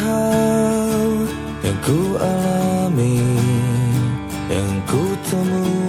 kau yang ku alami, yang ku temui.